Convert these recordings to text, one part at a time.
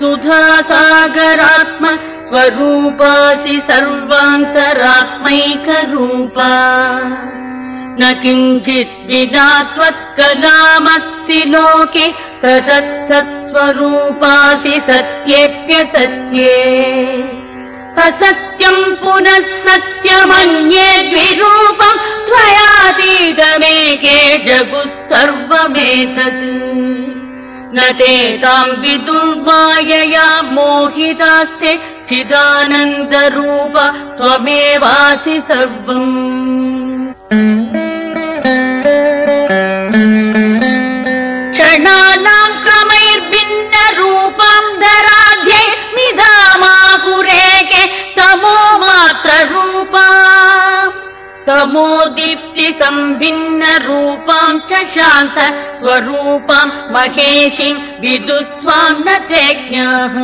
सागरात्म स्वरूपासि सर्वान्तरात्मैकरूपा। न किञ्चित् विना त्वत्कलामस्ति लोके ततत्सत्स्वरूपासि सत्येऽप्यसत्ये असत्यम् पुनः सत्यमन्ये द्विरूपम् त्वयातीतमेके जगुः सर्वमेतत् न ते ताम् विदुर्मायया मोहितास्ते चिदानन्दरूप त्वमेवासि सर्वम् तमो दीप्ति सम्भिन्नरूपाम् च शान्त स्वरूपाम् महेशिम् विदुस्त्वाम् न ते ज्ञाः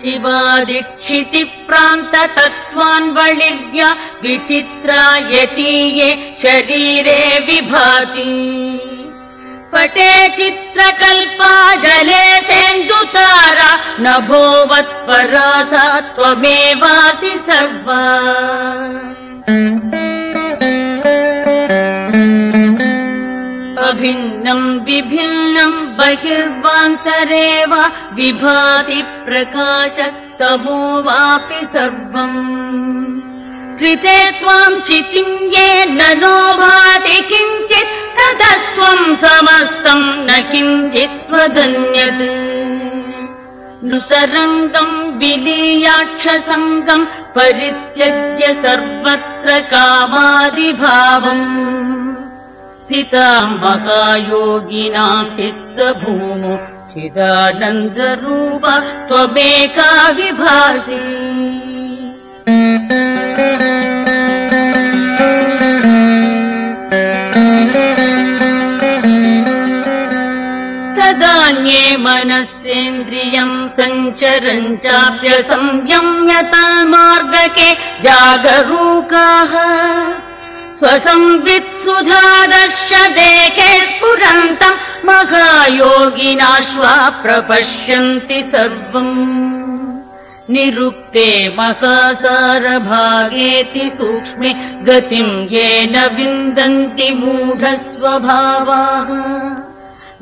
शिवादिक्षिति प्रान्ततत्त्वान् वलिव्या विचित्रा यतीये शरीरे विभाति। पटे चित्रकल्पा जले सेन्दुतारा नभोवत्परा सा त्वमेवासि सर्वा अभिन्नम् विभिन्नम् बहिर्वान्तरे वा विभाति प्रकाश तमो वापि सर्वम्। कृते त्वाम् न नो भाति किञ्चित् तदत्वम् समस्तम् न किञ्चित् वदन्यत् नृतरङ्गम् विलीयाक्षसङ्गम् परित्यज्य सर्वत्र कामादिभावम् महायोगिनाम् चित्तभूमो चिदानन्दरूप त्वमेका विभाति तदान्ये मनस्सेन्द्रियम् सञ्चरम् चाप्य संयम्यतन्मार्गके जागरूकाः स्वसंवित्सुधादर्श देखे स्फुरन्तम् महायोगिनाश्वा प्रपश्यन्ति सर्वम् निरुक्ते महासारभागेति सूक्ष्मे गतिम् येन विन्दन्ति मूढस्वभावाः।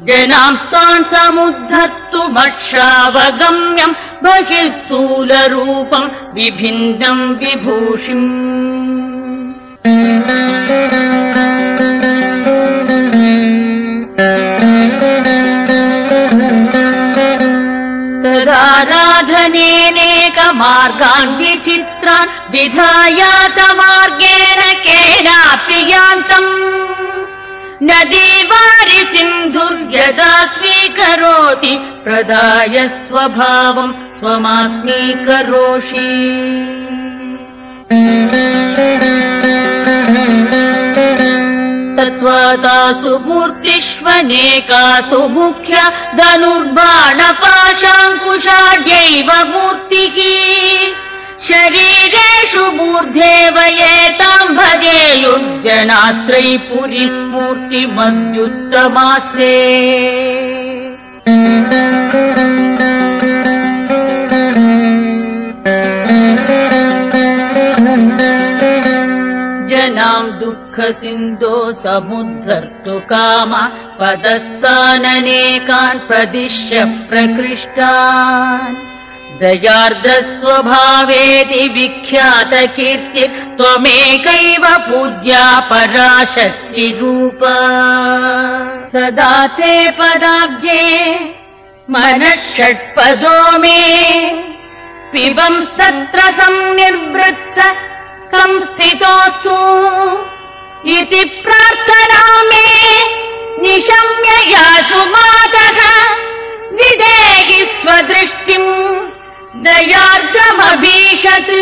जनांस्तान् समुद्धर्तु मक्षावगम्यम् बहिः स्थूलरूपम् विभिन्नम् विभूषिम् तदाराधनेनेकमार्गान् विचित्रान् विधायातमार्गेण केनापि यान्तम् नदीवारि सिन्धुर्यदा स्वीकरोति प्रदाय स्वभावम् स्वमात्मीकरोषि तत्त्वातासु मूर्तिष्वनेकासु मुख्य धनुर्बाणपाशाङ्कुशाढ्यैव मूर्तिः। शरीरेषु मूर्धेव एताम् भजेयुर्जनास्त्रै पुरी मूर्तिमन्त्युत्तमास्ते जनाम् दुःखसिन्धो समुद्धर्तु कामा पदस्थाननेकान् प्रदिश्य प्रकृष्टान्। दयार्द्रस्वभावेति विख्यात कीर्ति त्वमेकैव पूज्या पराशक्तिरूप। सदा ते पदाब्जे मनः षट्पदो मे। पिबम् तत्र संनिर्वृत्त संस्थितोऽस्तु इति प्रार्थना मे निशम्य यासु मातः विदेहि स्वदृष्टिम् दयार्द्रमभीषत्